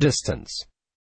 Distance.